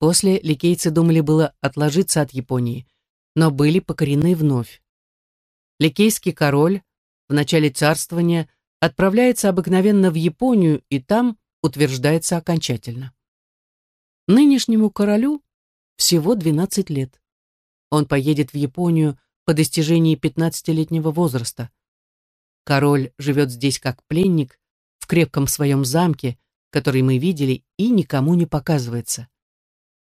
После ликейцы думали было отложиться от Японии, но были покорены вновь. Ликейский король в начале царствования отправляется обыкновенно в Японию и там утверждается окончательно. Нынешнему королю всего 12 лет. Он поедет в Японию по достижении 15-летнего возраста. Король живет здесь как пленник, в крепком своем замке, который мы видели, и никому не показывается.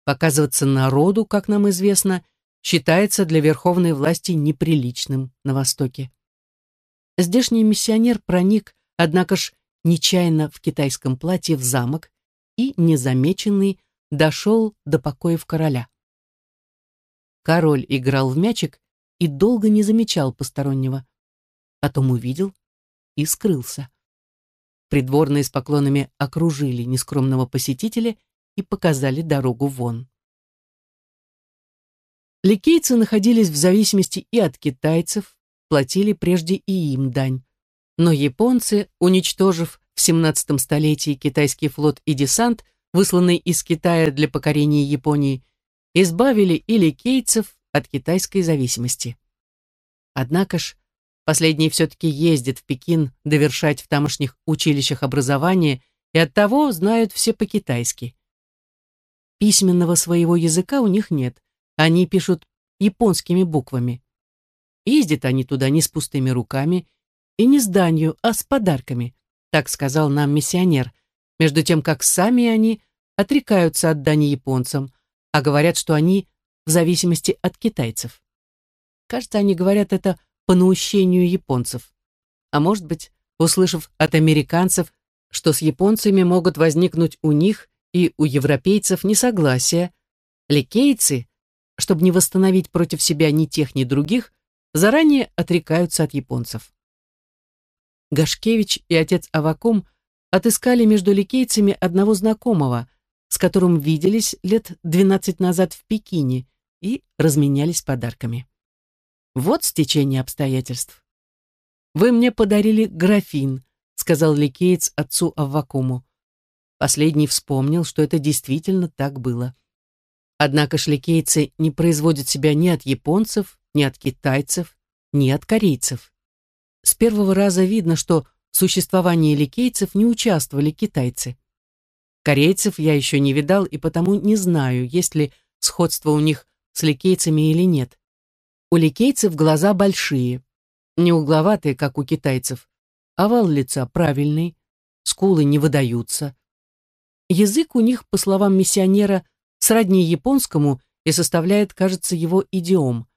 Показываться народу, как нам известно, считается для верховной власти неприличным на Востоке. Здешний миссионер проник, однако ж, нечаянно в китайском платье в замок и, незамеченный, дошел до покоев короля. Король играл в мячик и долго не замечал постороннего. Потом увидел и скрылся. Придворные с поклонами окружили нескромного посетителя и показали дорогу вон. Ликейцы находились в зависимости и от китайцев, платили прежде и им дань. Но японцы, уничтожив в 17 столетии китайский флот и десант, высланный из Китая для покорения Японии, избавили и ликейцев от китайской зависимости. Однако ж, последний все-таки ездит в Пекин довершать в тамошних училищах образование и оттого знают все по-китайски. Письменного своего языка у них нет, они пишут японскими буквами. Ездят они туда не с пустыми руками и не с данью, а с подарками, так сказал нам миссионер, между тем как сами они отрекаются от дани японцам, а говорят, что они в зависимости от китайцев. Кажется, они говорят это по наущению японцев. А может быть, услышав от американцев, что с японцами могут возникнуть у них и у европейцев несогласия, ликейцы, чтобы не восстановить против себя ни тех, ни других, заранее отрекаются от японцев. Гашкевич и отец Авакум отыскали между ликейцами одного знакомого, с которым виделись лет 12 назад в Пекине и разменялись подарками. Вот стечение обстоятельств. «Вы мне подарили графин», — сказал ликеец отцу Аввакуму. Последний вспомнил, что это действительно так было. Однако шликейцы не производят себя ни от японцев, ни от китайцев, ни от корейцев. С первого раза видно, что в существовании ликейцев не участвовали китайцы. Корейцев я еще не видал и потому не знаю, есть ли сходство у них с ликейцами или нет. У ликейцев глаза большие, не угловатые, как у китайцев, овал лица правильный, скулы не выдаются, Язык у них, по словам миссионера, сродни японскому и составляет, кажется, его идиом.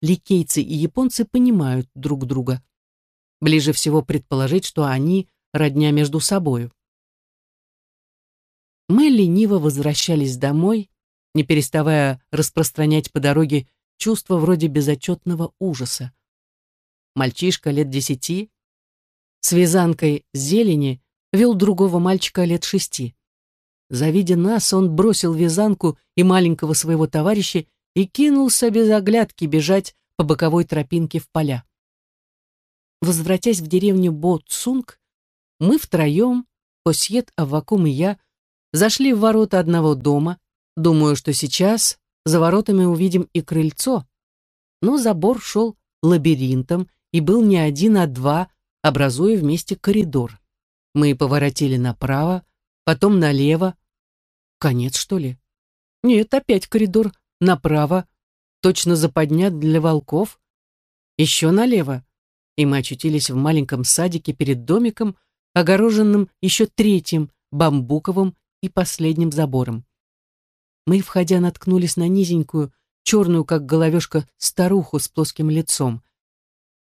Ликейцы и японцы понимают друг друга. Ближе всего предположить, что они родня между собою. Мы лениво возвращались домой, не переставая распространять по дороге чувство вроде безотчетного ужаса. Мальчишка лет десяти с вязанкой зелени вел другого мальчика лет шести. Завидя нас, он бросил вязанку и маленького своего товарища и кинулся без оглядки бежать по боковой тропинке в поля. Возвратясь в деревню Бо-Цунг, мы втроем, Осьет, Аввакум и я, зашли в ворота одного дома, думаю, что сейчас за воротами увидим и крыльцо, но забор шел лабиринтом и был не один, а два, образуя вместе коридор. Мы поворотили направо, потом налево. Конец, что ли? Нет, опять коридор, направо, точно западня для волков. Еще налево. И мы очутились в маленьком садике перед домиком, огороженным еще третьим, бамбуковым и последним забором. Мы, входя, наткнулись на низенькую, черную, как головешка, старуху с плоским лицом.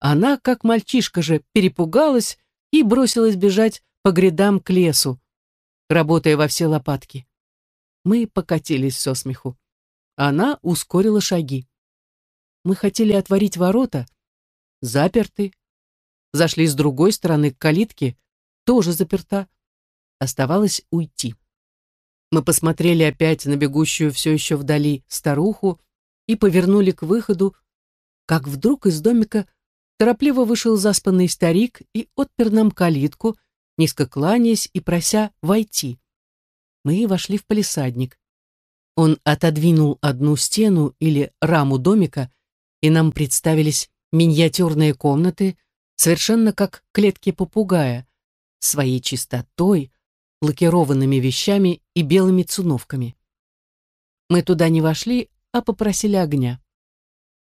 Она, как мальчишка же, перепугалась и бросилась бежать по грядам к лесу, работая во все лопатки. Мы покатились со смеху. Она ускорила шаги. Мы хотели отворить ворота, заперты. Зашли с другой стороны к калитке, тоже заперта. Оставалось уйти. Мы посмотрели опять на бегущую все еще вдали старуху и повернули к выходу, как вдруг из домика торопливо вышел заспанный старик и отпер нам калитку, низко кланяясь и прося войти. Мы вошли в палисадник. Он отодвинул одну стену или раму домика, и нам представились миниатюрные комнаты, совершенно как клетки попугая, своей чистотой, лакированными вещами и белыми циновками. Мы туда не вошли, а попросили огня.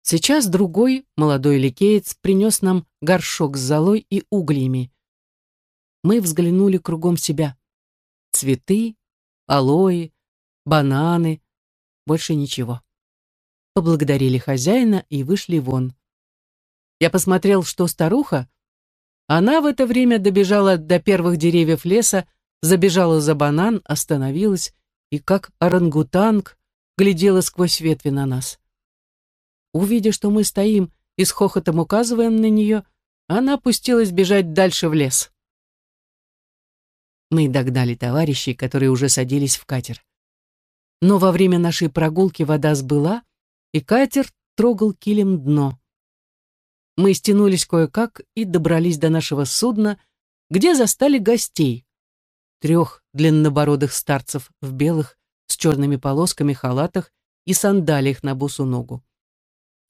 Сейчас другой, молодой ликеец, принес нам горшок с золой и углями. Мы взглянули кругом себя. Цветы, алоэ, бананы, больше ничего. Поблагодарили хозяина и вышли вон. Я посмотрел, что старуха. Она в это время добежала до первых деревьев леса, забежала за банан, остановилась и, как орангутанг, глядела сквозь ветви на нас. Увидя, что мы стоим и с хохотом указываем на нее, она опустилась бежать дальше в лес. Мы догнали товарищей, которые уже садились в катер. Но во время нашей прогулки вода сбыла, и катер трогал килем дно. Мы стянулись кое-как и добрались до нашего судна, где застали гостей. Трех длиннобородых старцев в белых с черными полосками халатах и сандалиях на босу ногу.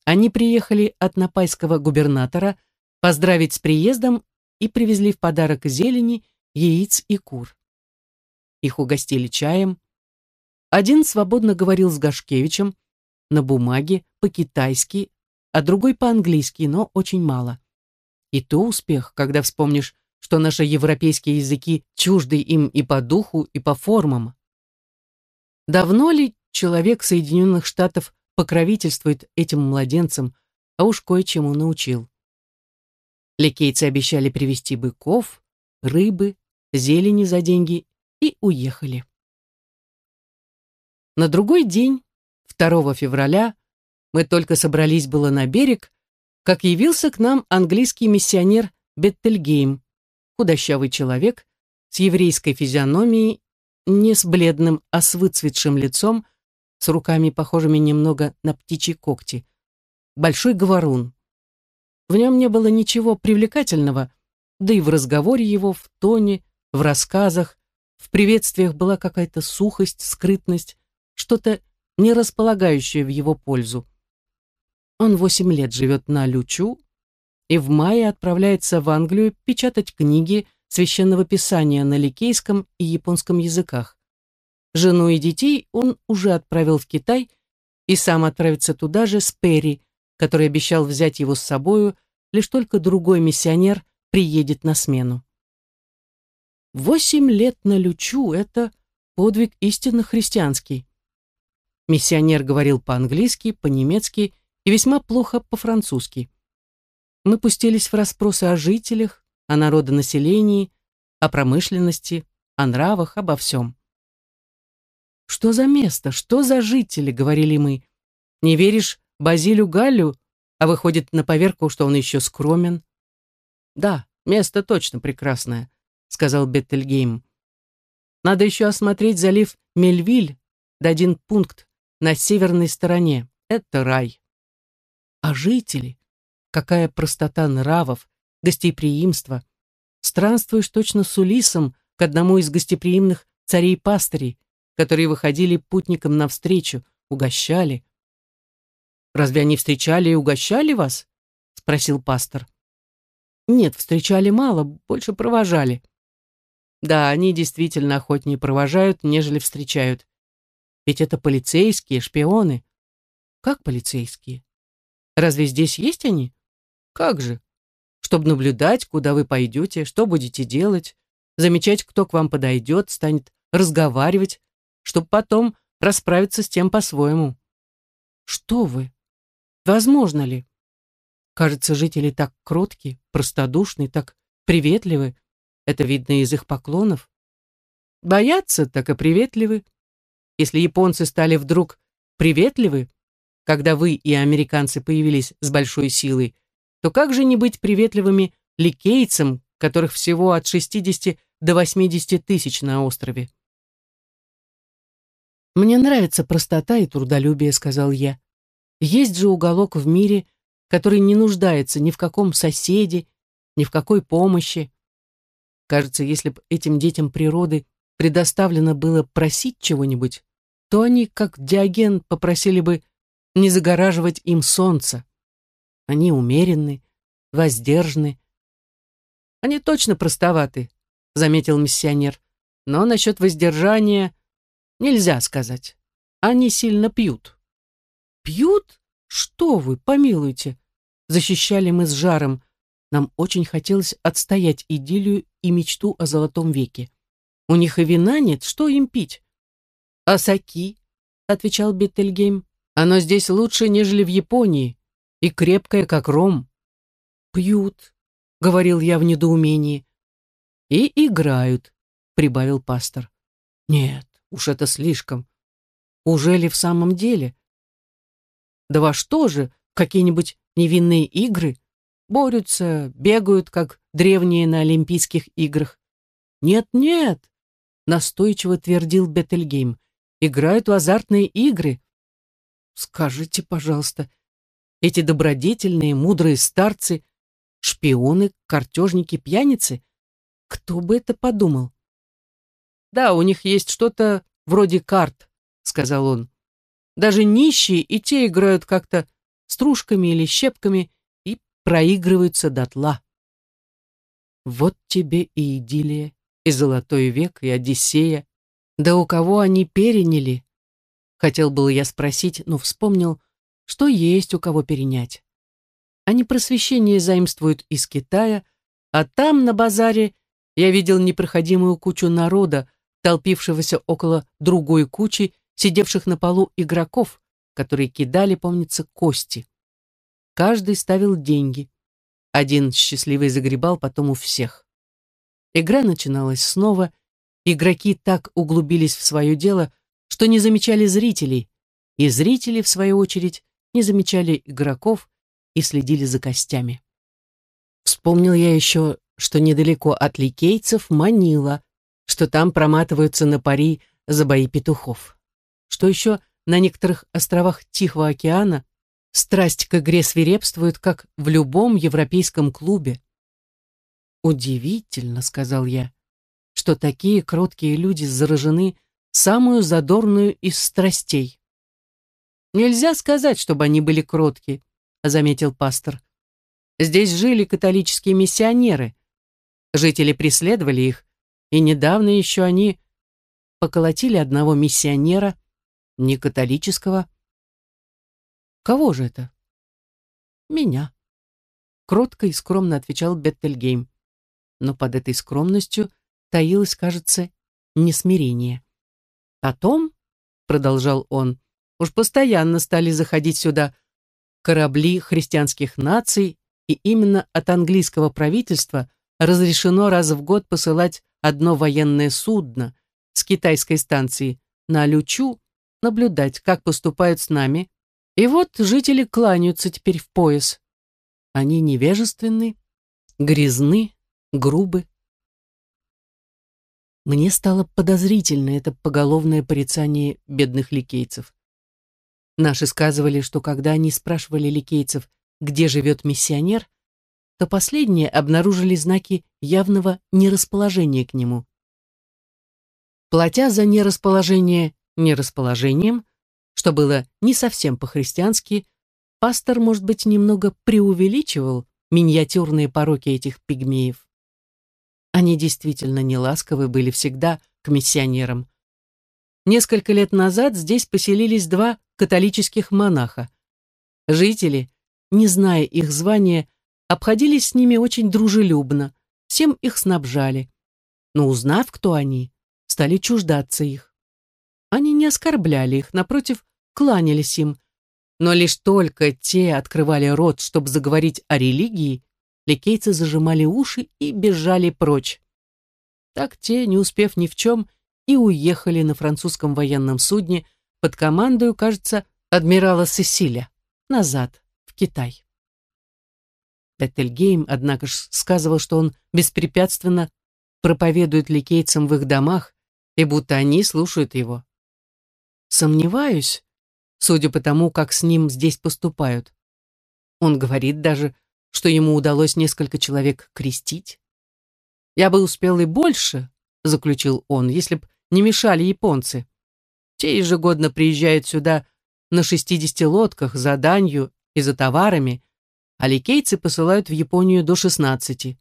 Они приехали от напайского губернатора поздравить с приездом и привезли в подарок зелени, яиц и кур. Их угостили чаем. Один свободно говорил с Гашкевичем, на бумаге, по-китайски, а другой по-английски, но очень мало. И то успех, когда вспомнишь, что наши европейские языки чужды им и по духу, и по формам. Давно ли человек Соединенных Штатов покровительствует этим младенцам, а уж кое-чему научил. Ликейцы обещали привезти быков, рыбы, зелени за деньги и уехали. На другой день, 2 февраля, мы только собрались было на берег, как явился к нам английский миссионер Беттельгейм, худощавый человек с еврейской физиономией, не с бледным, а с выцветшим лицом, с руками, похожими немного на птичьи когти. Большой говорун. В нем не было ничего привлекательного, да и в разговоре его, в тоне, в рассказах, в приветствиях была какая-то сухость, скрытность, что-то не располагающее в его пользу. Он восемь лет живет на Лючу и в мае отправляется в Англию печатать книги священного писания на ликейском и японском языках. Жену и детей он уже отправил в Китай и сам отправится туда же с Перри, который обещал взять его с собою, лишь только другой миссионер приедет на смену. Восемь лет на Лючу — это подвиг истинно христианский. Миссионер говорил по-английски, по-немецки и весьма плохо по-французски. Мы пустились в расспросы о жителях, о народонаселении, о промышленности, о нравах, обо всем. «Что за место? Что за жители?» — говорили мы. «Не веришь Базилю Галлю, а выходит на поверку, что он еще скромен?» «Да, место точно прекрасное», — сказал Беттельгейм. «Надо еще осмотреть залив Мельвиль, да один пункт на северной стороне. Это рай». «А жители? Какая простота нравов, гостеприимство! Странствуешь точно с Улисом к одному из гостеприимных царей-пастырей, которые выходили путникам навстречу, угощали. «Разве они встречали и угощали вас?» — спросил пастор. «Нет, встречали мало, больше провожали». «Да, они действительно охотнее провожают, нежели встречают. Ведь это полицейские, шпионы». «Как полицейские? Разве здесь есть они?» «Как же? Чтобы наблюдать, куда вы пойдете, что будете делать, замечать, кто к вам подойдет, станет разговаривать, чтобы потом расправиться с тем по-своему. Что вы? Возможно ли? Кажется, жители так кротки, простодушны, так приветливы. Это видно из их поклонов. Боятся, так и приветливы. Если японцы стали вдруг приветливы, когда вы и американцы появились с большой силой, то как же не быть приветливыми ликейцам, которых всего от 60 до 80 тысяч на острове? «Мне нравится простота и трудолюбие», — сказал я. «Есть же уголок в мире, который не нуждается ни в каком соседе, ни в какой помощи. Кажется, если бы этим детям природы предоставлено было просить чего-нибудь, то они, как Диоген, попросили бы не загораживать им солнце. Они умеренны, воздержаны. Они точно простоваты, заметил миссионер. Но насчет воздержания нельзя сказать. Они сильно пьют. Пьют? Что вы, помилуйте. Защищали мы с жаром. Нам очень хотелось отстоять идиллию и мечту о золотом веке. У них и вина нет, что им пить? А саки, отвечал Беттельгейм, оно здесь лучше, нежели в Японии, и крепкое, как ром. Пьют, говорил я в недоумении. И играют, прибавил пастор. Нет, уж это слишком. Уже ли в самом деле? Да во что же, какие-нибудь невинные игры? Борются, бегают, как древние на Олимпийских играх. Нет-нет, настойчиво твердил Бетельгейм. Играют в азартные игры. Скажите, пожалуйста, эти добродетельные, мудрые старцы, шпионы, картежники, пьяницы? Кто бы это подумал? Да, у них есть что-то вроде карт, сказал он. Даже нищие и те играют как-то стружками или щепками проигрываются дотла. Вот тебе и идиллия, и золотой век, и Одиссея. Да у кого они переняли? Хотел было я спросить, но вспомнил, что есть у кого перенять. Они просвещение заимствуют из Китая, а там, на базаре, я видел непроходимую кучу народа, толпившегося около другой кучи, сидевших на полу игроков, которые кидали, помнится, кости. Каждый ставил деньги. Один счастливый загребал потом у всех. Игра начиналась снова, игроки так углубились в свое дело, что не замечали зрителей, и зрители, в свою очередь, не замечали игроков и следили за костями. Вспомнил я еще, что недалеко от ликейцев Манила, что там проматываются на пари за бои петухов. Что еще на некоторых островах Тихого океана страсть к игре свирепствует, как в любом европейском клубе. «Удивительно», — сказал я, — «что такие кроткие люди заражены самую задорную из страстей». «Нельзя сказать, чтобы они были кротки», — заметил пастор. «Здесь жили католические миссионеры. Жители преследовали их, и недавно еще они поколотили одного миссионера, не католического. Кого же это? Меня. Кротко и скромно отвечал Беттельгейм. Но под этой скромностью таилось, кажется, несмирение. Потом, продолжал он, уж постоянно стали заходить сюда корабли христианских наций, и именно от английского правительства разрешено раз в год посылать одно военное судно с китайской станции на Лючу наблюдать, как поступают с нами. И вот жители кланяются теперь в пояс. Они невежественны, грязны, грубы. Мне стало подозрительно это поголовное порицание бедных ликейцев. Наши сказывали, что когда они спрашивали ликейцев, где живет миссионер, то последние обнаружили знаки явного нерасположения к нему. Платя за нерасположение нерасположением, что было не совсем по-христиански, пастор, может быть, немного преувеличивал миниатюрные пороки этих пигмеев. Они действительно неласковы были всегда к миссионерам. Несколько лет назад здесь поселились два католических монаха. Жители, не зная их звания, обходились с ними очень дружелюбно, всем их снабжали. Но узнав, кто они, стали чуждаться их. Они не оскорбляли их, напротив, кланялись им. Но лишь только те открывали рот, чтобы заговорить о религии, ликейцы зажимали уши и бежали прочь. Так те, не успев ни в чем, и уехали на французском военном судне под командою, кажется, адмирала Сесиля, назад, в Китай. Беттельгейм, однако ж, сказывал, что он беспрепятственно проповедует ликейцам в их домах, и будто они слушают его. Сомневаюсь, судя по тому, как с ним здесь поступают. Он говорит даже, что ему удалось несколько человек крестить. «Я бы успел и больше», — заключил он, «если б не мешали японцы. Те ежегодно приезжают сюда на 60 лодках за данью и за товарами, а ликейцы посылают в Японию до 16.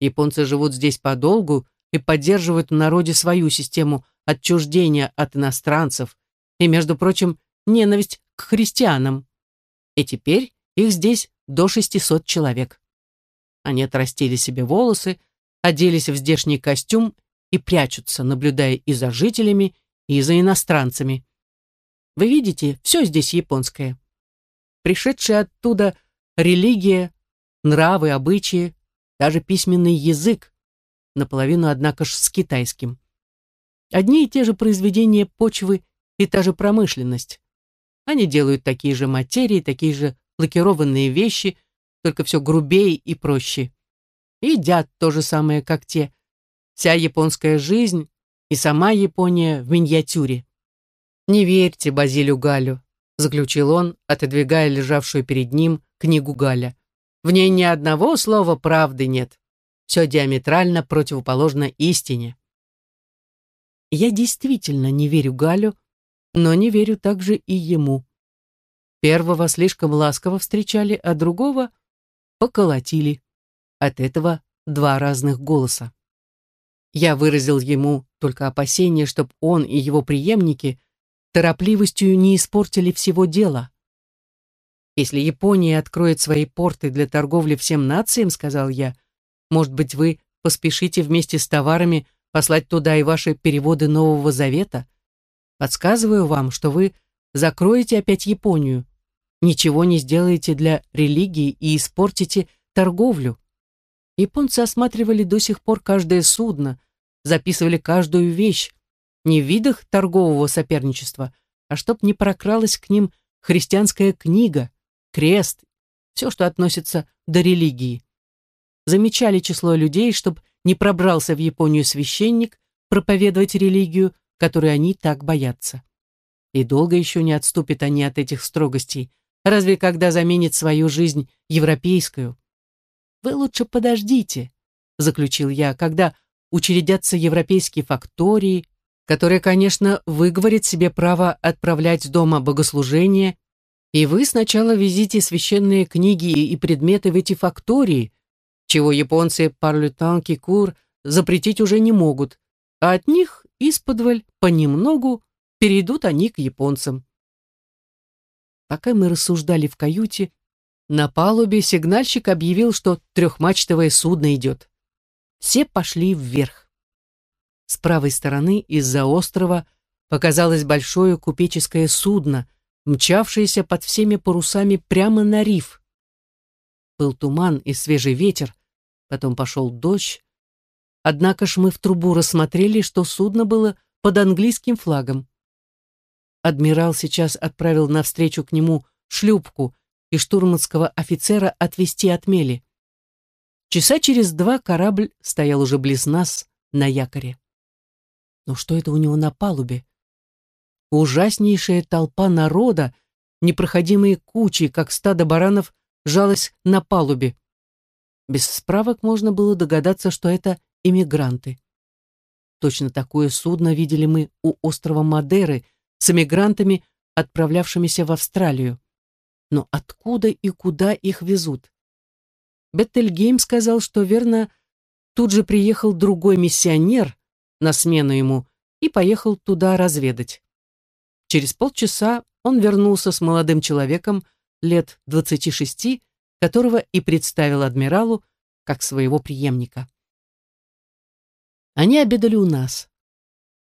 Японцы живут здесь подолгу и поддерживают в народе свою систему отчуждения от иностранцев и, между прочим, ненависть к христианам. И теперь их здесь до 600 человек. Они отрастили себе волосы, оделись в здешний костюм и прячутся, наблюдая и за жителями, и за иностранцами. Вы видите, все здесь японское. Пришедшие оттуда религия, нравы, обычаи, даже письменный язык, наполовину, однако ж, с китайским. Одни и те же произведения почвы и та же промышленность. Они делают такие же материи, такие же лакированные вещи, только все грубее и проще. едят то же самое, как те. Вся японская жизнь и сама Япония в миниатюре. «Не верьте Базилю Галю», — заключил он, отодвигая лежавшую перед ним книгу Галя. «В ней ни одного слова правды нет. Все диаметрально противоположно истине». Я действительно не верю Галю, но не верю также и ему. Первого слишком ласково встречали, а другого поколотили. От этого два разных голоса. Я выразил ему только опасение, чтоб он и его преемники торопливостью не испортили всего дела. «Если Япония откроет свои порты для торговли всем нациям, — сказал я, — может быть, вы поспешите вместе с товарами послать туда и ваши переводы Нового Завета? Подсказываю вам, что вы закроете опять Японию, ничего не сделаете для религии и испортите торговлю. Японцы осматривали до сих пор каждое судно, записывали каждую вещь, не в видах торгового соперничества, а чтоб не прокралась к ним христианская книга, крест, все, что относится до религии. Замечали число людей, чтоб не пробрался в Японию священник проповедовать религию, которой они так боятся. И долго еще не отступят они от этих строгостей, Разве когда заменит свою жизнь европейскую? Вы лучше подождите, заключил я, когда учредятся европейские фактории, которые, конечно, выговорят себе право отправлять дома богослужения, и вы сначала везите священные книги и предметы в эти фактории, чего японцы парлютан кикур запретить уже не могут, а от них исподволь понемногу перейдут они к японцам. Пока мы рассуждали в каюте, на палубе сигнальщик объявил, что трехмачтовое судно идет. Все пошли вверх. С правой стороны из-за острова показалось большое купеческое судно, мчавшееся под всеми парусами прямо на риф. Был туман и свежий ветер, потом пошел дождь. Однако ж мы в трубу рассмотрели, что судно было под английским флагом. Адмирал сейчас отправил навстречу к нему шлюпку и штурманского офицера отвести от мели. Часа через два корабль стоял уже близ нас на якоре. Но что это у него на палубе? Ужаснейшая толпа народа, непроходимые кучи, как стадо баранов, жалась на палубе. Без справок можно было догадаться, что это иммигранты. Точно такое судно видели мы у острова Мадеры с эмигрантами, отправлявшимися в Австралию. Но откуда и куда их везут? Беттельгейм сказал, что верно, тут же приехал другой миссионер на смену ему и поехал туда разведать. Через полчаса он вернулся с молодым человеком лет 26, которого и представил адмиралу как своего преемника. Они обедали у нас.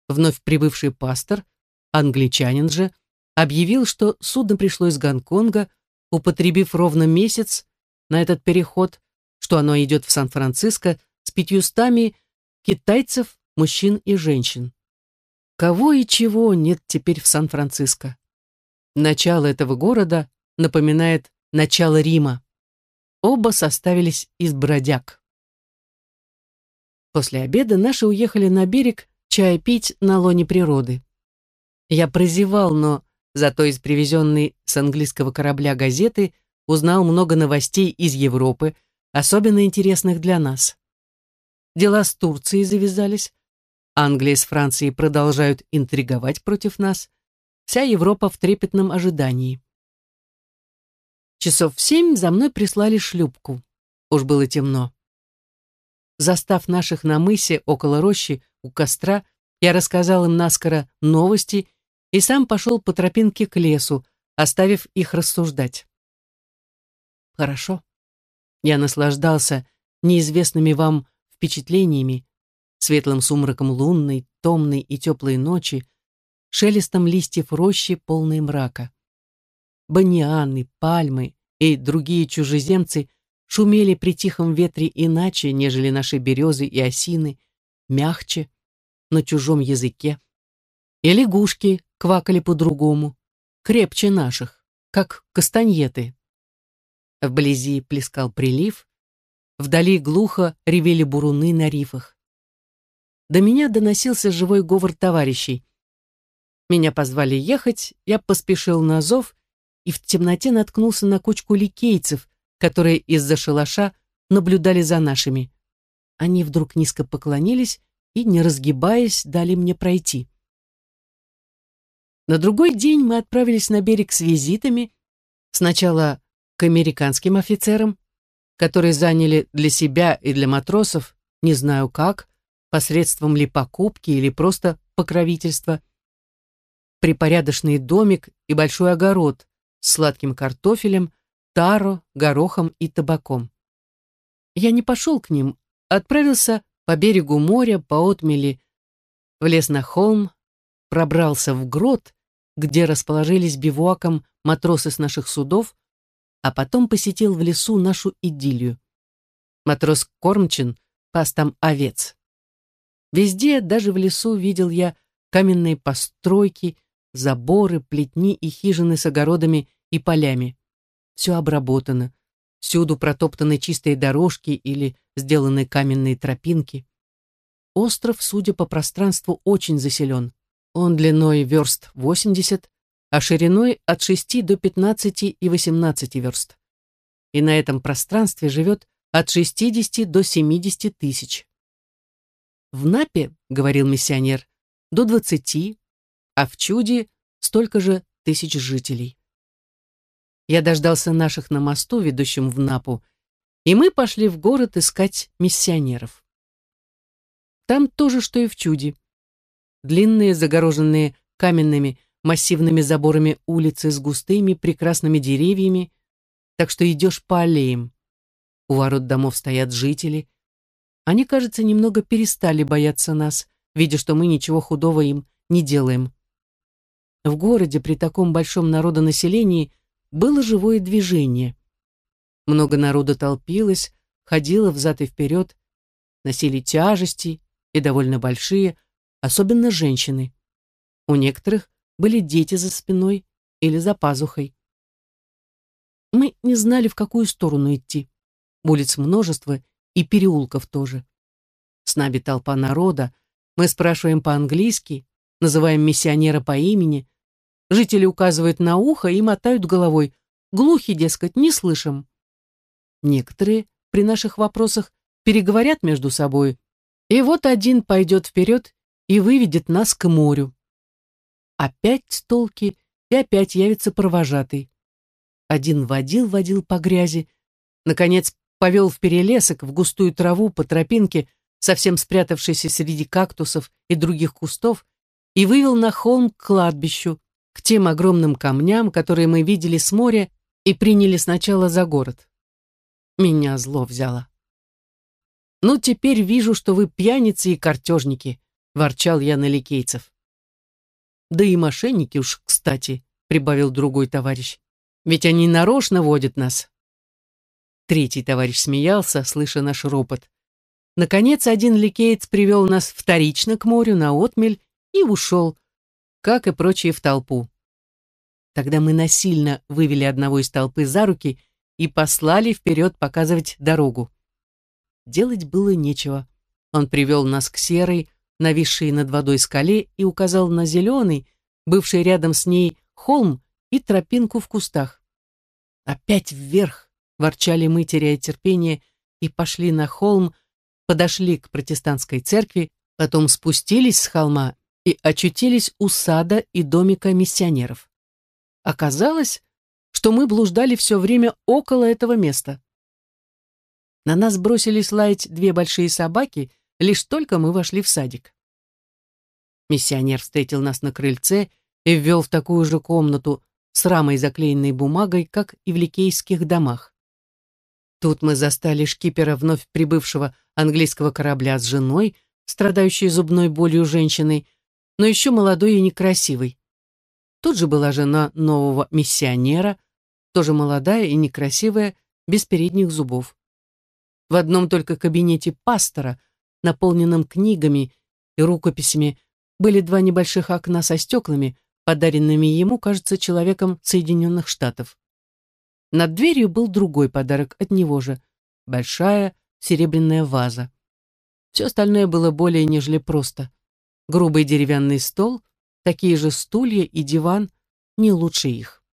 Вновь прибывший пастор Англичанин же объявил, что судно пришло из Гонконга, употребив ровно месяц на этот переход, что оно идет в Сан-Франциско с пятьюстами китайцев, мужчин и женщин. Кого и чего нет теперь в Сан-Франциско? Начало этого города напоминает начало Рима. Оба составились из бродяг. После обеда наши уехали на берег чай пить на лоне природы. Я прозевал, но зато из привезенной с английского корабля газеты узнал много новостей из Европы, особенно интересных для нас. Дела с Турцией завязались. Англия с Францией продолжают интриговать против нас. Вся Европа в трепетном ожидании. Часов в семь за мной прислали шлюпку. Уж было темно. Застав наших на мысе около рощи у костра, я рассказал им наскоро новости и сам пошел по тропинке к лесу, оставив их рассуждать. Хорошо. Я наслаждался неизвестными вам впечатлениями, светлым сумраком лунной, томной и теплой ночи, шелестом листьев рощи, полной мрака. Банианы, пальмы и другие чужеземцы шумели при тихом ветре иначе, нежели наши березы и осины, мягче, на чужом языке. И лягушки квакали по-другому, крепче наших, как кастаньеты. Вблизи плескал прилив, вдали глухо ревели буруны на рифах. До меня доносился живой говор товарищей. Меня позвали ехать, я поспешил на зов и в темноте наткнулся на кучку ликейцев, которые из-за шалаша наблюдали за нашими. Они вдруг низко поклонились и, не разгибаясь, дали мне пройти. На другой день мы отправились на берег с визитами, сначала к американским офицерам, которые заняли для себя и для матросов, не знаю как, посредством ли покупки или просто покровительства, припорядочный домик и большой огород с сладким картофелем, таро, горохом и табаком. Я не пошел к ним, отправился по берегу моря, по отмели, влез на холм, пробрался в грот, где расположились бивуаком матросы с наших судов, а потом посетил в лесу нашу идиллию. Матрос Кормчин пас там овец. Везде, даже в лесу, видел я каменные постройки, заборы, плетни и хижины с огородами и полями все обработано, всюду протоптаны чистые дорожки или сделаны каменные тропинки. Остров, судя по пространству, очень заселен. Он длиной верст 80, а шириной от 6 до 15 и 18 верст. И на этом пространстве живет от 60 до 70 тысяч. В Напе, говорил миссионер, до 20, а в Чуде столько же тысяч жителей. Я дождался наших на мосту, ведущем в Напу, и мы пошли в город искать миссионеров. Там то же, что и в чуде. Длинные, загороженные каменными массивными заборами улицы с густыми прекрасными деревьями, так что идешь по аллеям. У ворот домов стоят жители. Они, кажется, немного перестали бояться нас, видя, что мы ничего худого им не делаем. В городе при таком большом народонаселении – было живое движение. Много народа толпилось, ходило взад и вперед, носили тяжести и довольно большие, особенно женщины. У некоторых были дети за спиной или за пазухой. Мы не знали, в какую сторону идти. Улиц множество и переулков тоже. С нами толпа народа, мы спрашиваем по-английски, называем миссионера по имени, Жители указывают на ухо и мотают головой. Глухи, дескать, не слышим. Некоторые при наших вопросах переговорят между собой, и вот один пойдет вперед и выведет нас к морю. Опять толки, и опять явится провожатый. Один водил-водил по грязи, наконец повел в перелесок, в густую траву по тропинке, совсем спрятавшейся среди кактусов и других кустов, и вывел на холм к кладбищу, к тем огромным камням, которые мы видели с моря и приняли сначала за город. Меня зло взяло. «Ну, теперь вижу, что вы пьяницы и картежники», — ворчал я на ликейцев. «Да и мошенники уж, кстати», — прибавил другой товарищ. «Ведь они нарочно водят нас». Третий товарищ смеялся, слыша наш ропот. Наконец, один ликеец привел нас вторично к морю на отмель и ушел, как и прочие в толпу. Тогда мы насильно вывели одного из толпы за руки и послали вперед показывать дорогу. Делать было нечего. Он привел нас к серой, нависшей над водой скале и указал на зеленый, бывший рядом с ней, холм и тропинку в кустах. «Опять вверх!» — ворчали мы, теряя терпение, и пошли на холм, подошли к протестантской церкви, Потом спустились с холма и очутились у сада и домика миссионеров. Оказалось, что мы блуждали все время около этого места. На нас бросились лаять две большие собаки, лишь только мы вошли в садик. Миссионер встретил нас на крыльце и ввел в такую же комнату с рамой, заклеенной бумагой, как и в ликейских домах. Тут мы застали шкипера вновь прибывшего английского корабля с женой, страдающей зубной болью женщиной, но еще молодой и некрасивой. Тут же была жена нового миссионера, тоже молодая и некрасивая, без передних зубов. В одном только кабинете пастора, наполненном книгами и рукописями, были два небольших окна со стеклами, подаренными ему, кажется, человеком Соединенных Штатов. Над дверью был другой подарок от него же — большая серебряная ваза. Все остальное было более нежели просто. Грубый деревянный стол, такие же стулья и диван, не лучше их.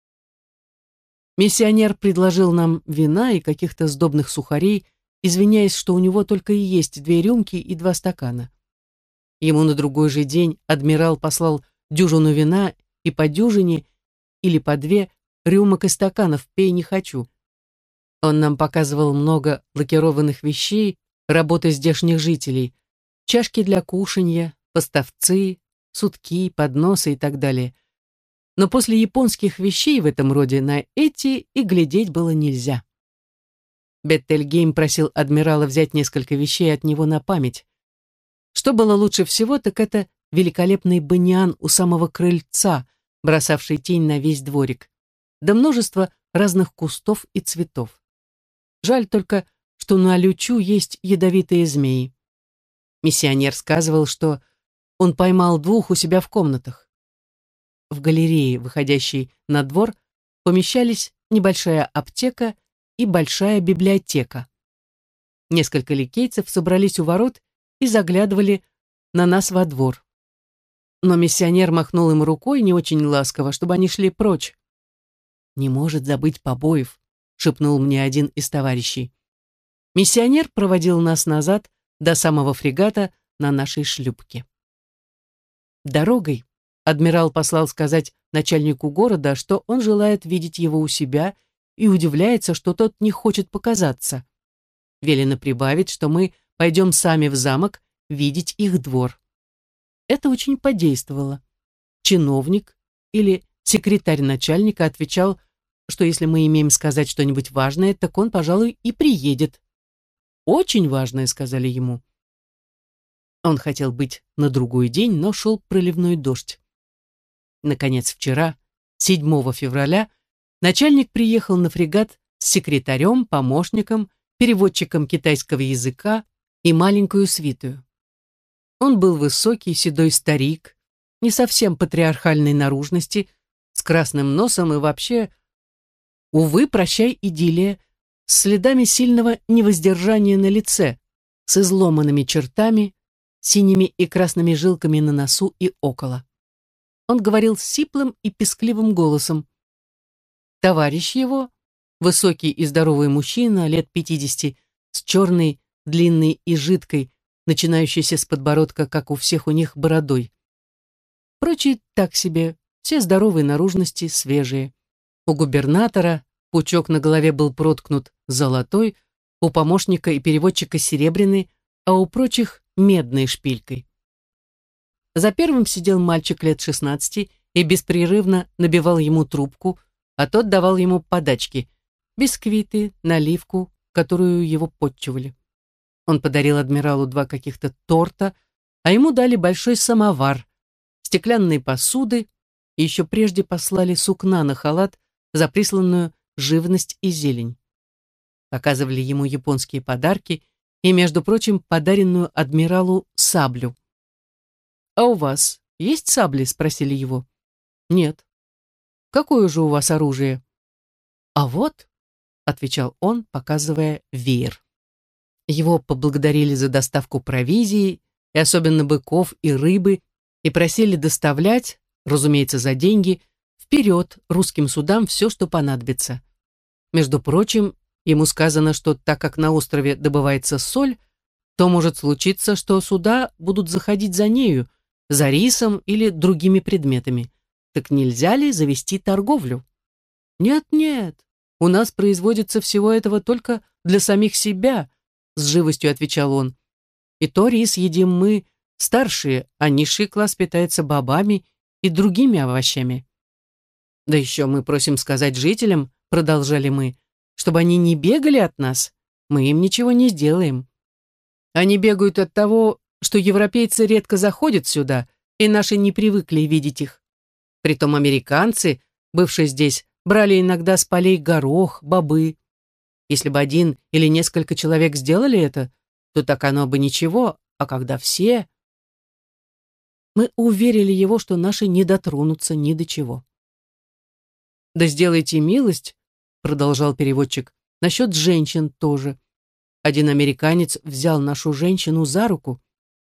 Миссионер предложил нам вина и каких-то сдобных сухарей, извиняясь, что у него только и есть две рюмки и два стакана. Ему на другой же день адмирал послал дюжину вина и по дюжине или по две рюмок и стаканов «пей не хочу». Он нам показывал много лакированных вещей, работы здешних жителей, чашки для кушанья, поставцы, сутки, подносы и так далее. Но после японских вещей в этом роде на эти и глядеть было нельзя. Беттельгейм просил адмирала взять несколько вещей от него на память. Что было лучше всего, так это великолепный баниан у самого крыльца, бросавший тень на весь дворик, да множество разных кустов и цветов. Жаль только, что на лючу есть ядовитые змеи. Миссионер сказывал, что он поймал двух у себя в комнатах. В галерее, выходящей на двор, помещались небольшая аптека и большая библиотека. Несколько ликейцев собрались у ворот и заглядывали на нас во двор. Но миссионер махнул им рукой не очень ласково, чтобы они шли прочь. «Не может забыть побоев», — шепнул мне один из товарищей. Миссионер проводил нас назад до самого фрегата на нашей шлюпке. Дорогой адмирал послал сказать начальнику города, что он желает видеть его у себя и удивляется, что тот не хочет показаться. Велено прибавить, что мы пойдем сами в замок видеть их двор. Это очень подействовало. Чиновник или секретарь начальника отвечал, что если мы имеем сказать что-нибудь важное, так он, пожалуй, и приедет. Очень важное, сказали ему. Он хотел быть на другой день, но шел проливной дождь. Наконец, вчера, 7 февраля, начальник приехал на фрегат с секретарем, помощником, переводчиком китайского языка и маленькую свитую. Он был высокий, седой старик, не совсем патриархальной наружности, с красным носом и вообще, увы, прощай идиллия, с следами сильного невоздержания на лице, с изломанными чертами, синими и красными жилками на носу и около. Он говорил сиплым и пескливым голосом. Товарищ его, высокий и здоровый мужчина, лет пятидесяти, с черной, длинной и жидкой, начинающейся с подбородка, как у всех у них, бородой. Прочие так себе, все здоровые наружности, свежие. У губернатора пучок на голове был проткнут золотой, у помощника и переводчика серебряный, а у прочих медной шпилькой. За первым сидел мальчик лет шестнадцати и беспрерывно набивал ему трубку, а тот давал ему подачки, бисквиты, наливку, которую его подчивали. Он подарил адмиралу два каких-то торта, а ему дали большой самовар, стеклянные посуды и еще прежде послали сукна на халат за присланную живность и зелень. Показывали ему японские подарки и, между прочим, подаренную адмиралу саблю. «А у вас есть сабли?» — спросили его. «Нет», Какое же у вас оружие? А вот, отвечал он, показывая веер. Его поблагодарили за доставку провизии, и особенно быков и рыбы, и просили доставлять, разумеется, за деньги, вперед русским судам все, что понадобится. Между прочим, ему сказано, что так как на острове добывается соль, то может случиться, что суда будут заходить за нею, за рисом или другими предметами. Так нельзя ли завести торговлю? Нет-нет, у нас производится всего этого только для самих себя, с живостью отвечал он. И то рис едим мы, старшие, а низший класс питается бобами и другими овощами. Да еще мы просим сказать жителям, продолжали мы, чтобы они не бегали от нас, мы им ничего не сделаем. Они бегают от того, что европейцы редко заходят сюда, и наши не привыкли видеть их. Притом американцы, бывшие здесь, брали иногда с полей горох, бобы. Если бы один или несколько человек сделали это, то так оно бы ничего, а когда все... Мы уверили его, что наши не дотронутся ни до чего. «Да сделайте милость», — продолжал переводчик, — «насчет женщин тоже. Один американец взял нашу женщину за руку.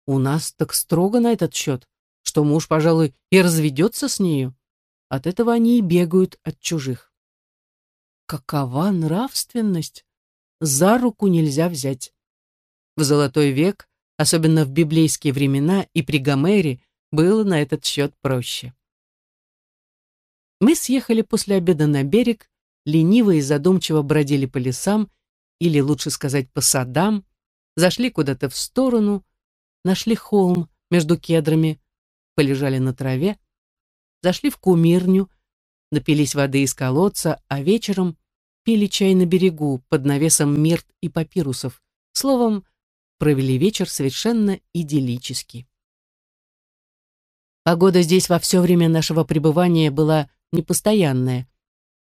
У нас так строго на этот счет, что муж, пожалуй, и разведется с нею. От этого они и бегают от чужих. Какова нравственность? За руку нельзя взять. В золотой век, особенно в библейские времена и при Гомере, было на этот счет проще. Мы съехали после обеда на берег, лениво и задумчиво бродили по лесам, или лучше сказать по садам, зашли куда-то в сторону, нашли холм между кедрами, полежали на траве, зашли в кумирню, напились воды из колодца, а вечером пили чай на берегу под навесом мирт и папирусов. Словом, провели вечер совершенно идиллически. Погода здесь во все время нашего пребывания была непостоянная.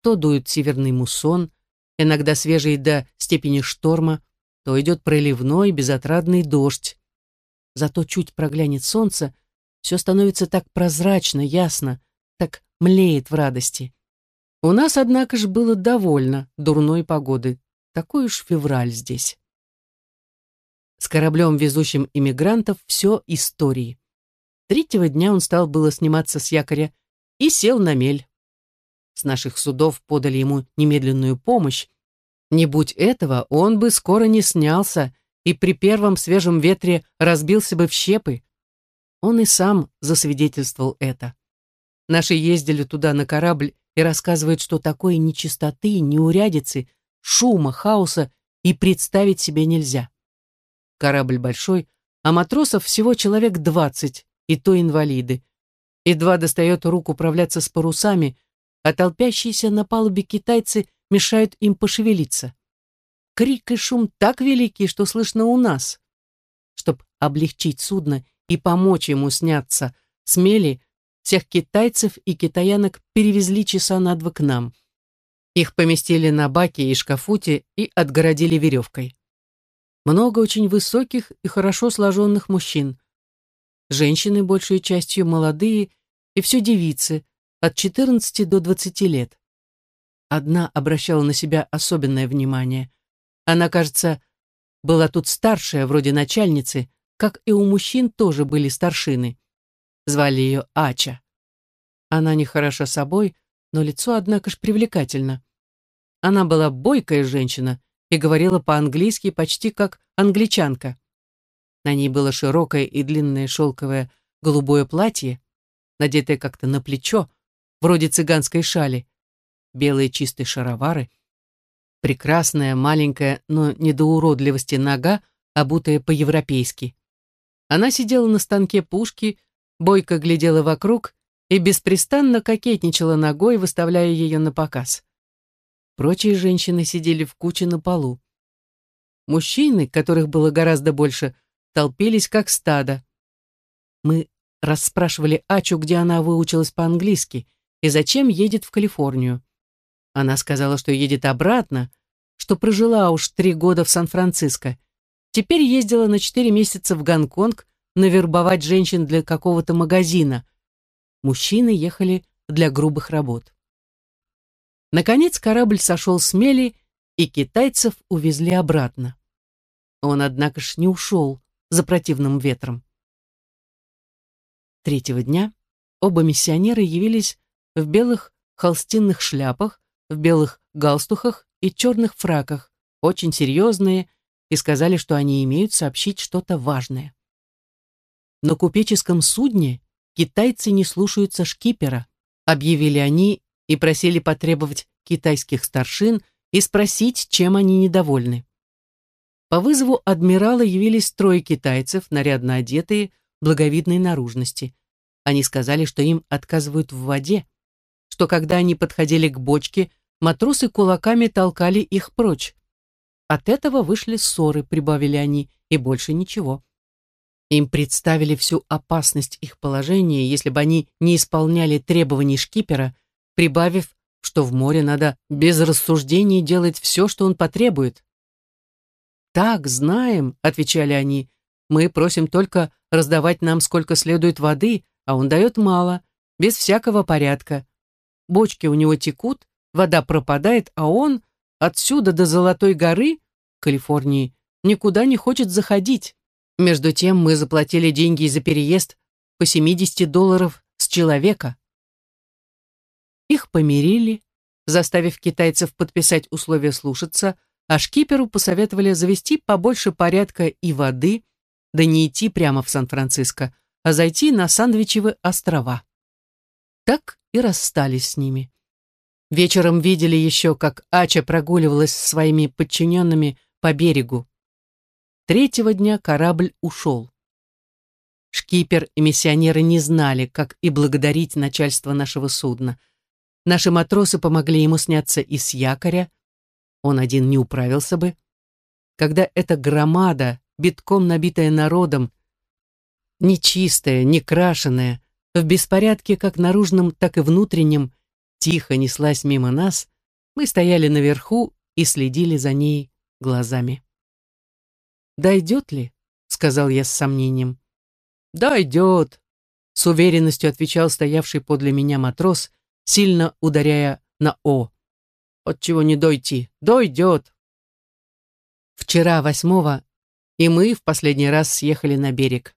То дует северный муссон, иногда свежий до степени шторма, то идет проливной, безотрадный дождь. Зато чуть проглянет солнце, все становится так прозрачно, ясно, так млеет в радости. У нас, однако же, было довольно дурной погоды. Такой уж февраль здесь. С кораблем, везущим иммигрантов, все истории. Третьего дня он стал было сниматься с якоря и сел на мель. С наших судов подали ему немедленную помощь. Не будь этого, он бы скоро не снялся и при первом свежем ветре разбился бы в щепы. Он и сам засвидетельствовал это. Наши ездили туда на корабль и рассказывают, что такой нечистоты, неурядицы, шума, хаоса и представить себе нельзя. Корабль большой, а матросов всего человек двадцать, и то инвалиды. Едва достает рук управляться с парусами, а толпящиеся на палубе китайцы мешают им пошевелиться. Крик и шум так велики, что слышно у нас. Чтоб облегчить судно и помочь ему сняться, смели всех китайцев и китаянок перевезли часа на два к нам. Их поместили на баке и шкафуте и отгородили веревкой. Много очень высоких и хорошо сложенных мужчин. Женщины, большей частью молодые, и все девицы, от 14 до 20 лет. Одна обращала на себя особенное внимание. Она, кажется, была тут старшая, вроде начальницы, как и у мужчин тоже были старшины. Звали ее Ача. Она не хороша собой, но лицо, однако ж, привлекательно. Она была бойкая женщина и говорила по-английски почти как англичанка. На ней было широкое и длинное шелковое голубое платье, надетое как-то на плечо, вроде цыганской шали, белые чистые шаровары, прекрасная маленькая, но не до уродливости нога, обутая по-европейски. Она сидела на станке пушки, бойко глядела вокруг и беспрестанно кокетничала ногой, выставляя ее на показ. Прочие женщины сидели в куче на полу. Мужчины, которых было гораздо больше, толпились как стадо. Мы расспрашивали Ачу, где она выучилась по-английски, и зачем едет в Калифорнию. Она сказала, что едет обратно, что прожила уж три года в Сан-Франциско. Теперь ездила на четыре месяца в Гонконг навербовать женщин для какого-то магазина. Мужчины ехали для грубых работ. Наконец корабль сошел с мели, и китайцев увезли обратно. Он, однако ж, не ушел за противным ветром. Третьего дня оба миссионера явились в белых холстинных шляпах, в белых галстухах и черных фраках, очень серьезные, и сказали, что они имеют сообщить что-то важное. На купеческом судне китайцы не слушаются шкипера, объявили они и просили потребовать китайских старшин и спросить, чем они недовольны. По вызову адмирала явились трое китайцев, нарядно одетые, благовидной наружности. Они сказали, что им отказывают в воде, что когда они подходили к бочке, матросы кулаками толкали их прочь. От этого вышли ссоры, прибавили они, и больше ничего. Им представили всю опасность их положения, если бы они не исполняли требований шкипера, прибавив, что в море надо без рассуждений делать все, что он потребует. «Так, знаем», — отвечали они, — «мы просим только раздавать нам сколько следует воды, а он дает мало, без всякого порядка. Бочки у него текут, вода пропадает, а он отсюда до Золотой горы, Калифорнии, никуда не хочет заходить. Между тем мы заплатили деньги за переезд по 70 долларов с человека. Их помирили, заставив китайцев подписать условия слушаться, а шкиперу посоветовали завести побольше порядка и воды, да не идти прямо в Сан-Франциско, а зайти на Сандвичевы острова. Так и расстались с ними. Вечером видели еще, как Ача прогуливалась с своими подчиненными по берегу. Третьего дня корабль ушел. Шкипер и миссионеры не знали, как и благодарить начальство нашего судна. Наши матросы помогли ему сняться из якоря. Он один не управился бы. Когда эта громада, битком набитая народом, нечистая, некрашенная, в беспорядке как наружном, так и внутреннем, тихо неслась мимо нас, мы стояли наверху и следили за ней глазами. «Дойдет ли?» — сказал я с сомнением. «Дойдет», — с уверенностью отвечал стоявший подле меня матрос, сильно ударяя на «о». «Отчего не дойти? Дойдет!» Вчера, восьмого, и мы в последний раз съехали на берег.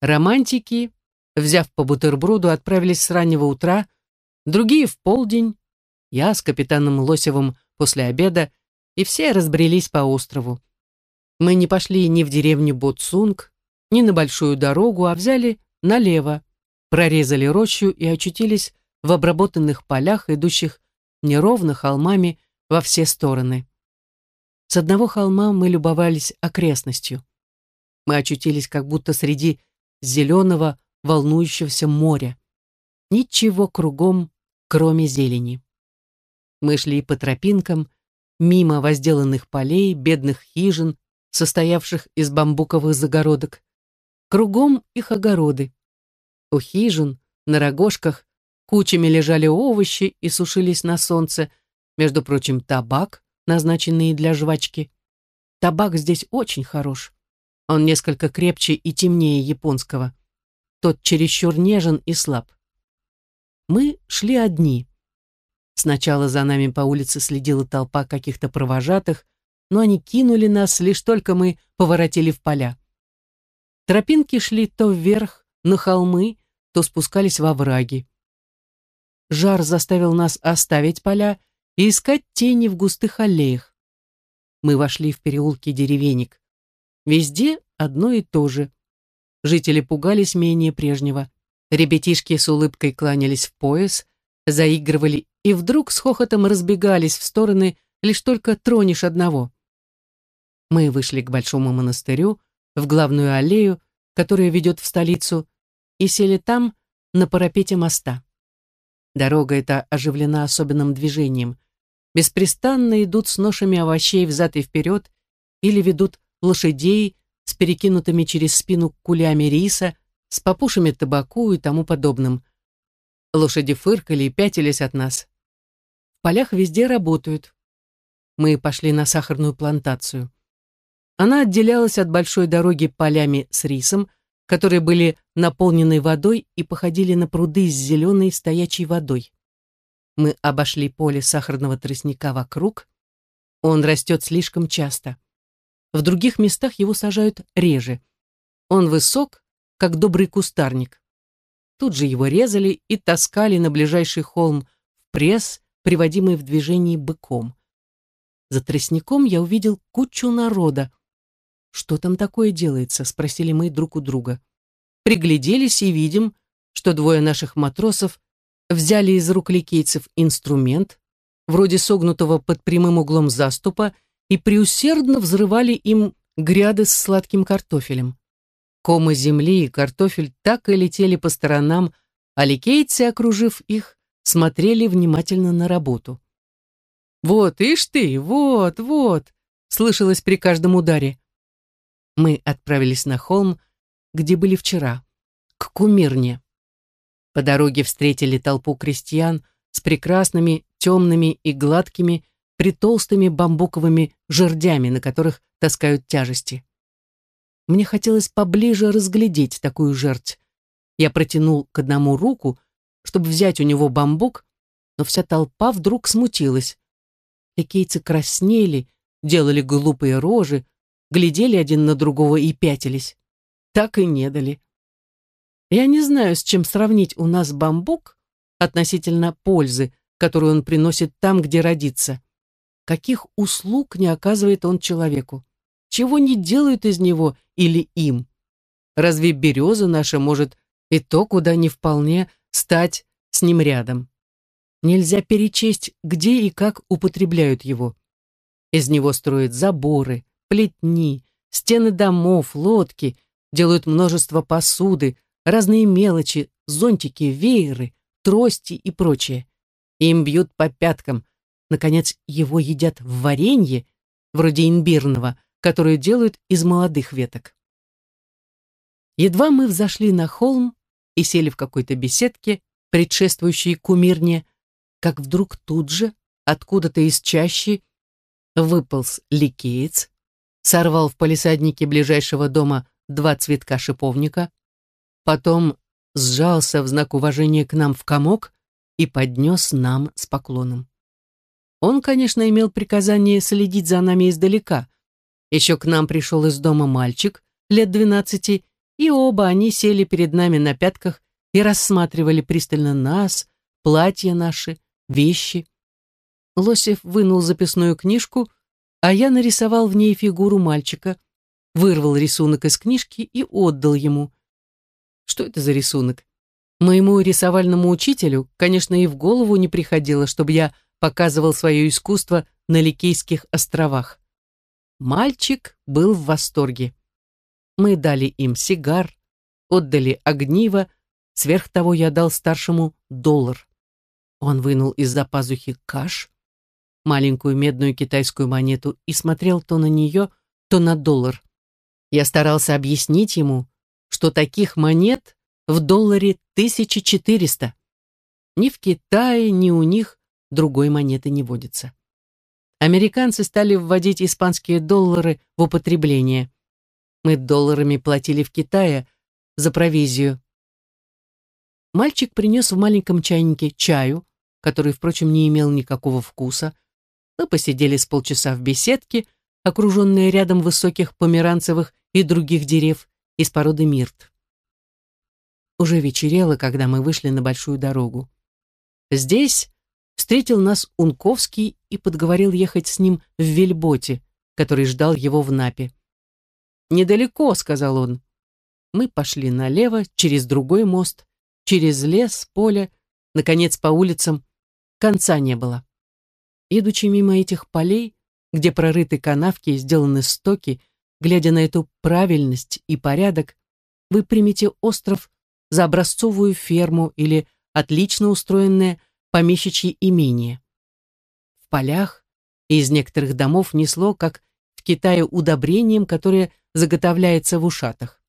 Романтики, взяв по бутерброду, отправились с раннего утра, другие в полдень, я с капитаном Лосевым после обеда, и все разбрелись по острову. Мы не пошли ни в деревню Боцунг, ни на большую дорогу, а взяли налево, прорезали рощу и очутились в обработанных полях, идущих неровно холмами во все стороны. С одного холма мы любовались окрестностью. Мы очутились как будто среди зеленого волнующегося моря. Ничего кругом, кроме зелени. Мы шли по тропинкам, мимо возделанных полей, бедных хижин, состоявших из бамбуковых загородок. Кругом их огороды. У хижин, на рогожках, кучами лежали овощи и сушились на солнце, между прочим, табак, назначенный для жвачки. Табак здесь очень хорош. Он несколько крепче и темнее японского. Тот чересчур нежен и слаб. Мы шли одни. Сначала за нами по улице следила толпа каких-то провожатых, но они кинули нас, лишь только мы поворотили в поля. Тропинки шли то вверх, на холмы, то спускались во враги. Жар заставил нас оставить поля и искать тени в густых аллеях. Мы вошли в переулки деревенек. Везде одно и то же. Жители пугались менее прежнего. Ребятишки с улыбкой кланялись в пояс, заигрывали и вдруг с хохотом разбегались в стороны, лишь только тронешь одного. Мы вышли к большому монастырю, в главную аллею, которая ведет в столицу, и сели там, на парапете моста. Дорога эта оживлена особенным движением. Беспрестанно идут с ношами овощей взад и вперед или ведут лошадей с перекинутыми через спину кулями риса, с попушами табаку и тому подобным. Лошади фыркали и пятились от нас. В полях везде работают. Мы пошли на сахарную плантацию. Она отделялась от большой дороги полями с рисом, которые были наполнены водой и походили на пруды с зеленой стоячей водой. Мы обошли поле сахарного тростника вокруг. Он растет слишком часто. В других местах его сажают реже. Он высок, как добрый кустарник. Тут же его резали и таскали на ближайший холм в пресс, приводимый в движение быком. За тростником я увидел кучу народа, что там такое делается?» — спросили мы друг у друга. Пригляделись и видим, что двое наших матросов взяли из рук ликейцев инструмент, вроде согнутого под прямым углом заступа, и преусердно взрывали им гряды с сладким картофелем. Комы земли и картофель так и летели по сторонам, а ликейцы, окружив их, смотрели внимательно на работу. «Вот, ишь ты, вот, вот!» — слышалось при каждом ударе. Мы отправились на холм, где были вчера, к кумирне. По дороге встретили толпу крестьян с прекрасными, темными и гладкими, притолстыми бамбуковыми жердями, на которых таскают тяжести. Мне хотелось поближе разглядеть такую жерть. Я протянул к одному руку, чтобы взять у него бамбук, но вся толпа вдруг смутилась. Ликейцы краснели, делали глупые рожи, глядели один на другого и пятились. Так и не дали. Я не знаю, с чем сравнить у нас бамбук относительно пользы, которую он приносит там, где родится. Каких услуг не оказывает он человеку? Чего не делают из него или им? Разве береза наша может и то, куда не вполне стать с ним рядом. Нельзя перечесть, где и как употребляют его. Из него строят заборы, плетни, стены домов, лодки, делают множество посуды, разные мелочи, зонтики, вееры, трости и прочее. Им бьют по пяткам. Наконец, его едят в варенье, вроде имбирного, которое делают из молодых веток. Едва мы взошли на холм, и сели в какой-то беседке, предшествующей кумирне, как вдруг тут же, откуда-то из чащи, выполз ликеец, сорвал в палисаднике ближайшего дома два цветка шиповника, потом сжался в знак уважения к нам в комок и поднес нам с поклоном. Он, конечно, имел приказание следить за нами издалека. Еще к нам пришел из дома мальчик лет двенадцати и оба они сели перед нами на пятках и рассматривали пристально нас, платья наши, вещи. Лосев вынул записную книжку, а я нарисовал в ней фигуру мальчика, вырвал рисунок из книжки и отдал ему. Что это за рисунок? Моему рисовальному учителю, конечно, и в голову не приходило, чтобы я показывал свое искусство на Ликейских островах. Мальчик был в восторге. Мы дали им сигар, отдали огниво, сверх того я дал старшему доллар. Он вынул из-за пазухи каш, маленькую медную китайскую монету и смотрел то на нее, то на доллар. Я старался объяснить ему, что таких монет в долларе 1400. Ни в Китае, ни у них другой монеты не водится. Американцы стали вводить испанские доллары в употребление. Мы долларами платили в Китае за провизию. Мальчик принес в маленьком чайнике чаю, который, впрочем, не имел никакого вкуса. Мы посидели с полчаса в беседке, окруженные рядом высоких померанцевых и других дерев из породы мирт. Уже вечерело, когда мы вышли на большую дорогу. Здесь встретил нас Унковский и подговорил ехать с ним в вельботе, который ждал его в Напе. «Недалеко», — сказал он. Мы пошли налево, через другой мост, через лес, поле, наконец по улицам. Конца не было. Идучи мимо этих полей, где прорыты канавки и сделаны стоки, глядя на эту правильность и порядок, вы примете остров за образцовую ферму или отлично устроенное помещичье имение. В полях из некоторых домов несло, как в Китае, удобрением, которое заготовляется в ушатах.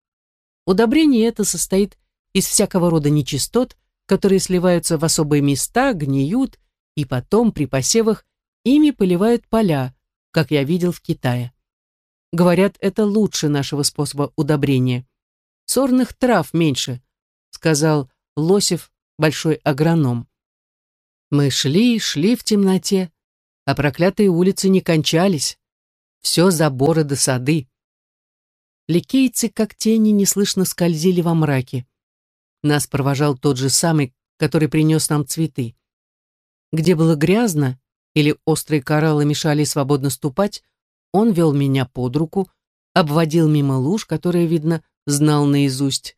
Удобрение это состоит из всякого рода нечистот, которые сливаются в особые места, гниют, и потом при посевах ими поливают поля, как я видел в Китае. Говорят, это лучше нашего способа удобрения. Сорных трав меньше, сказал Лосев, большой агроном. Мы шли, шли в темноте, а проклятые улицы не кончались. Все заборы до сады. Ликейцы, как тени, неслышно скользили во мраке. Нас провожал тот же самый, который принес нам цветы. Где было грязно или острые кораллы мешали свободно ступать, он вел меня под руку, обводил мимо луж, которые, видно, знал наизусть.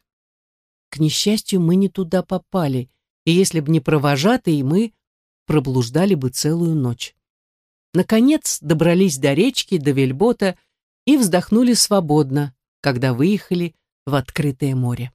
К несчастью, мы не туда попали, и если б не провожатые, мы проблуждали бы целую ночь. Наконец добрались до речки, до вельбота и вздохнули свободно, когда выехали в открытое море.